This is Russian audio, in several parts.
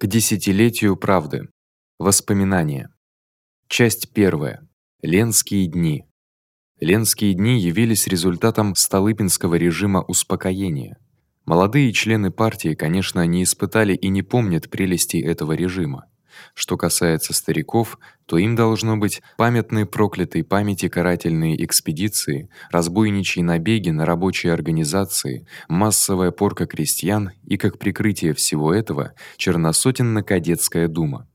К десятилетию правды. Воспоминания. Часть первая. Ленские дни. Ленские дни явились результатом Столыпинского режима успокоения. Молодые члены партии, конечно, не испытали и не помнят прелестей этого режима. Что касается стариков, то им должно быть памятны проклятые памяти карательные экспедиции, разбойничьи набеги на рабочие организации, массовая порка крестьян и как прикрытие всего этого черносотенно-кадетская дума.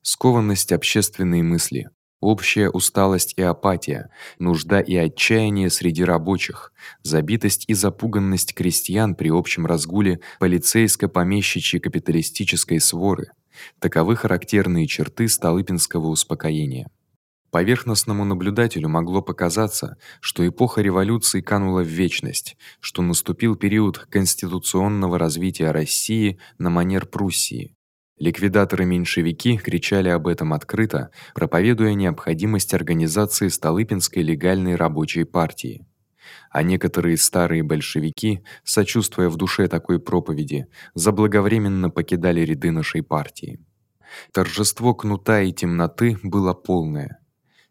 Скованность общественной мысли, общая усталость и апатия, нужда и отчаяние среди рабочих, забитость и запуганность крестьян при общем разгуле полицейско-помещичьей капиталистической своры Таковы характерные черты Столыпинского успокоения. Поверхностному наблюдателю могло показаться, что эпоха революции канула в вечность, что наступил период конституционного развития России на манер Пруссии. Ликвидаторы-меньшевики кричали об этом открыто, проповедуя необходимость организации Столыпинской легальной рабочей партии а некоторые старые большевики, сочувствуя в душе такой проповеди, заблаговременно покидали ряды нашей партии. Торжество кнута и темноты было полное.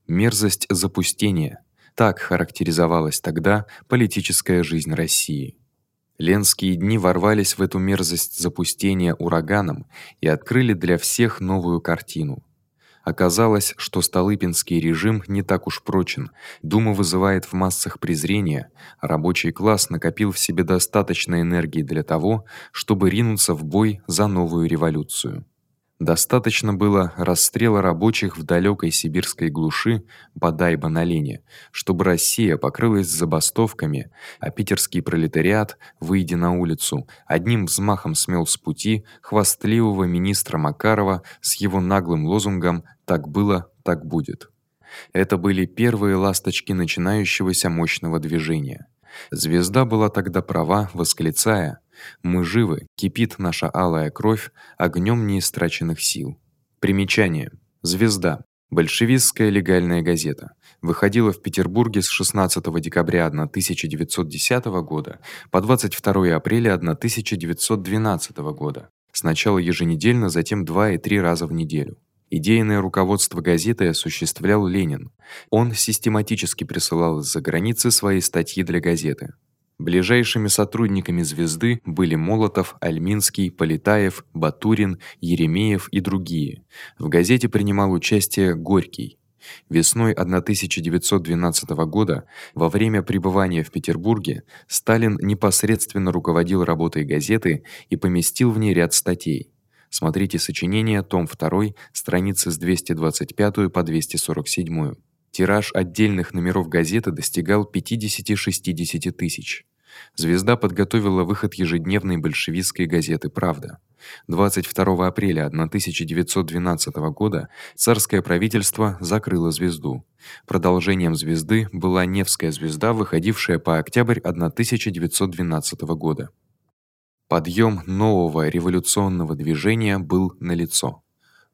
Мерзость запустения так характеризовалась тогда политическая жизнь России. Ленские дни ворвались в эту мерзость запустения ураганом и открыли для всех новую картину. Оказалось, что Столыпинский режим не так уж прочен. Дума вызывает в массах презрение, рабочий класс накопил в себе достаточно энергии для того, чтобы ринуться в бой за новую революцию. Достаточно было расстрела рабочих в далёкой сибирской глуши Бадайба на Лене, чтобы Россия покрылась забастовками, а питерский пролетариат, выйдя на улицу, одним взмахом смел с пути хвастливого министра Макарова с его наглым лозунгом так было, так будет. Это были первые ласточки начинающегося мощного движения. Звезда была тогда права, восклицая: мы живы, кипит наша алая кровь огнём неистраченных сил. Примечание: Звезда большевистская легальная газета. Выходила в Петербурге с 16 декабря 1910 года по 22 апреля 1912 года. Сначала еженедельно, затем два и три раза в неделю. Идейное руководство газеты осуществлял Ленин. Он систематически присылал из-за границы свои статьи для газеты. Ближайшими сотрудниками Звезды были Молотов, Альминский, Полетаев, Батурин, Еремеев и другие. В газете принимал участие Горький. Весной 1912 года, во время пребывания в Петербурге, Сталин непосредственно руководил работой газеты и поместил в ней ряд статей. Смотрите сочинение, том 2, страницы с 225 по 247. Тираж отдельных номеров газеты достигал 50-60 тысяч. Звезда подготовила выход ежедневной большевистской газеты Правда. 22 апреля 1912 года царское правительство закрыло Звезду. Продолжением Звезды была Невская звезда, выходившая по октябрь 1912 года. Подъем нового революционного движения был налицо.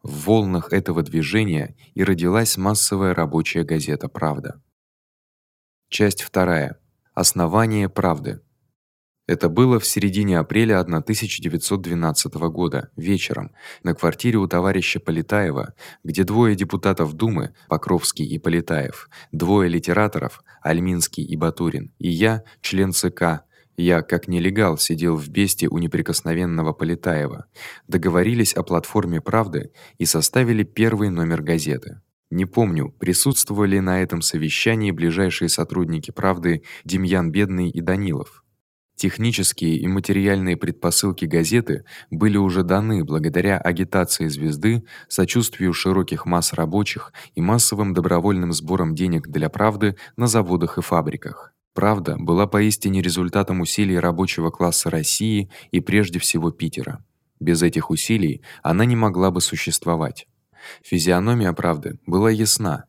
В волнах этого движения и родилась массовая рабочая газета Правда. Часть вторая. Основание правды. Это было в середине апреля 1912 года, вечером, на квартире у товарища Полетаева, где двое депутатов Думы, Покровский и Полетаев, двое литераторов, Альминский и Батурин, и я, член ЦК, я, как нелегал, сидел в бесте у неприкосновенного Полетаева. Договорились о платформе Правды и составили первый номер газеты. Не помню, присутствовали на этом совещании ближайшие сотрудники Правды Демьян Бедный и Данилов. Технические и материальные предпосылки газеты были уже даны благодаря агитации Звезды, сочувствию широких масс рабочих и массовым добровольным сборам денег для правды на заводах и фабриках. Правда была поистине результатом усилий рабочего класса России и прежде всего Питера. Без этих усилий она не могла бы существовать. Физиономия правды была ясна.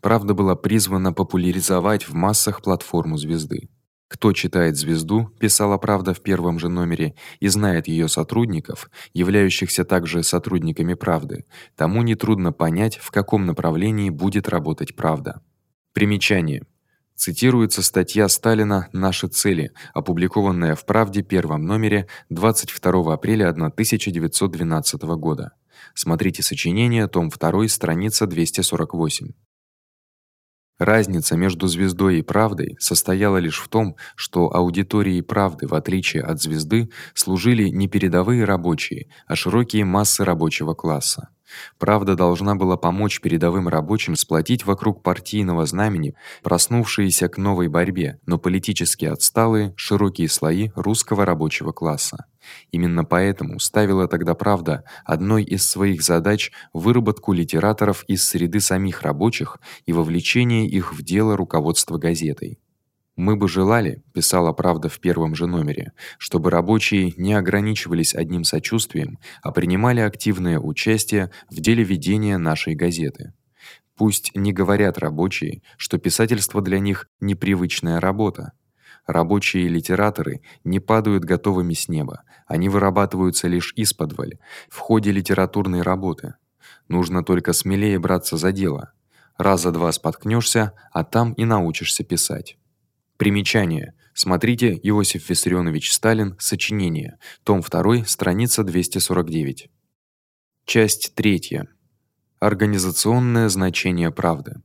Правда была призвана популяризовать в массах платформу звезды. Кто читает Звезду, писала Правда в первом же номере, и знает её сотрудников, являющихся также сотрудниками Правды, тому не трудно понять, в каком направлении будет работать Правда. Примечание: Цитируется статья Сталина Наши цели, опубликованная в Правде первом номере 22 апреля 1912 года. Смотрите сочинение, том 2, страница 248. Разница между звездой и правдой состояла лишь в том, что аудиторией правды, в отличие от звезды, служили не передовые рабочие, а широкие массы рабочего класса. Правда должна была помочь передовым рабочим сплотить вокруг партийного знамени проснувшиеся к новой борьбе, но политически отсталые широкие слои русского рабочего класса. Именно поэтому ставила тогда Правда одной из своих задач выработку литераторов из среды самих рабочих и вовлечение их в дело руководства газетой. Мы бы желали, писала Правда в первом же номере, чтобы рабочие не ограничивались одним сочувствием, а принимали активное участие в деле ведения нашей газеты. Пусть не говорят рабочие, что писательство для них непривычная работа. Рабочие литераторы не падают готовыми с неба, они вырабатываются лишь исподволь, в ходе литературной работы. Нужно только смелее браться за дело. Раз за два споткнёшься, а там и научишься писать. Примечание. Смотрите Иосиф Виссарионович Сталин. Сочинение. Том 2, страница 249. Часть 3. Организационное значение правды.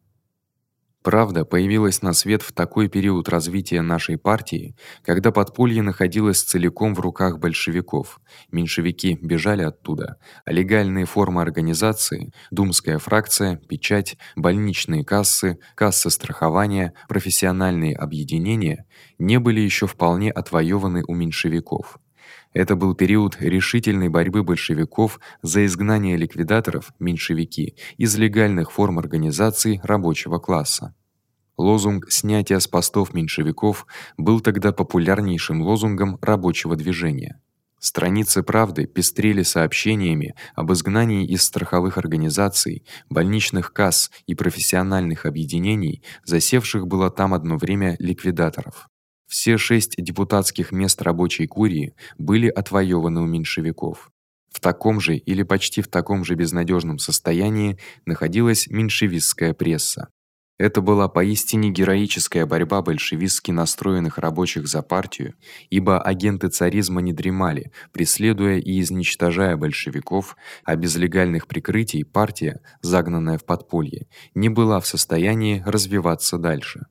Правда появилась на свет в такой период развития нашей партии, когда подполье находилось целиком в руках большевиков. Меньшевики бежали оттуда, а легальные формы организации, думская фракция, печать, больничные кассы, кассы страхования, профессиональные объединения не были ещё вполне отвоёваны у меньшевиков. Это был период решительной борьбы большевиков за изгнание ликвидаторов меньшевики из легальных форм организации рабочего класса. Лозунг снятия с постов меньшевиков был тогда популярнейшим лозунгом рабочего движения. Страницы Правды пестрели сообщениями об изгнании из страховых организаций, больничных касс и профессиональных объединений, засевших было там одно время ликвидаторов. Все шесть депутатских мест рабочей курии были отвоёваны у меньшевиков. В таком же или почти в таком же безнадёжном состоянии находилась меньшевистская пресса. Это была поистине героическая борьба большевистски настроенных рабочих за партию, ибо агенты царизма не дремали, преследуя и изничтожая большевиков, а без легальных прикрытий партия, загнанная в подполье, не была в состоянии развиваться дальше.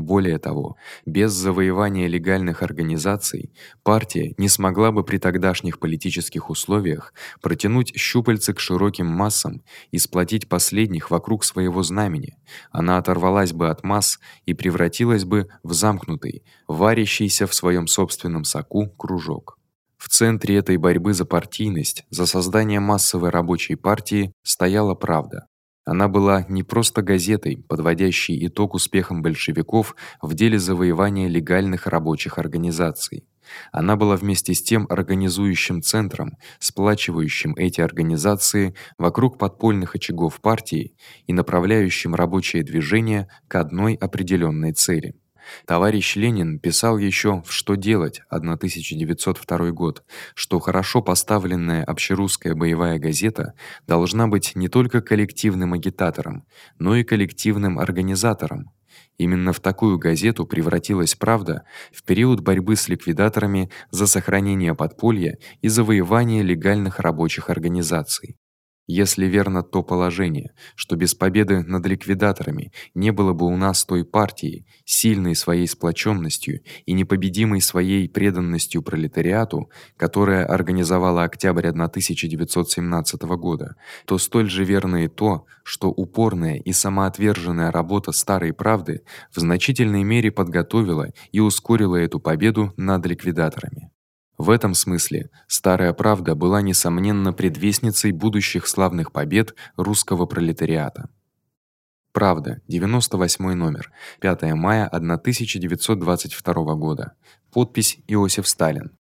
Более того, без завоевания легальных организаций партия не смогла бы при тогдашних политических условиях протянуть щупальцы к широким массам и сплотить последних вокруг своего знамени. Она оторвалась бы от масс и превратилась бы в замкнутый, варящийся в своём собственном соку кружок. В центре этой борьбы за партийность, за создание массовой рабочей партии стояла правда. Она была не просто газетой, подводящей итог успехам большевиков в деле завоевания легальных рабочих организаций. Она была вместе с тем организующим центром, сплачивающим эти организации вокруг подпольных очагов партии и направляющим рабочее движение к одной определённой цели. Товарищ Ленин писал ещё в Что делать 1902 год, что хорошо поставленная общерусская боевая газета должна быть не только коллективным агитатором, но и коллективным организатором. Именно в такую газету превратилась Правда в период борьбы с ликвидаторами за сохранение подполья и завоевание легальных рабочих организаций. Если верно то положение, что без победы над ликвидаторами не было бы у нас той партии, сильной своей сплочённостью и непобедимой своей преданностью пролетариату, которая организовала октябрь 1917 года, то столь же верно и то, что упорная и самоотверженная работа старой правды в значительной мере подготовила и ускорила эту победу над ликвидаторами. В этом смысле старая правда была несомненно предвестницей будущих славных побед русского пролетариата. Правда, 98 номер, 5 мая 1922 года. Подпись Иосиф Сталин.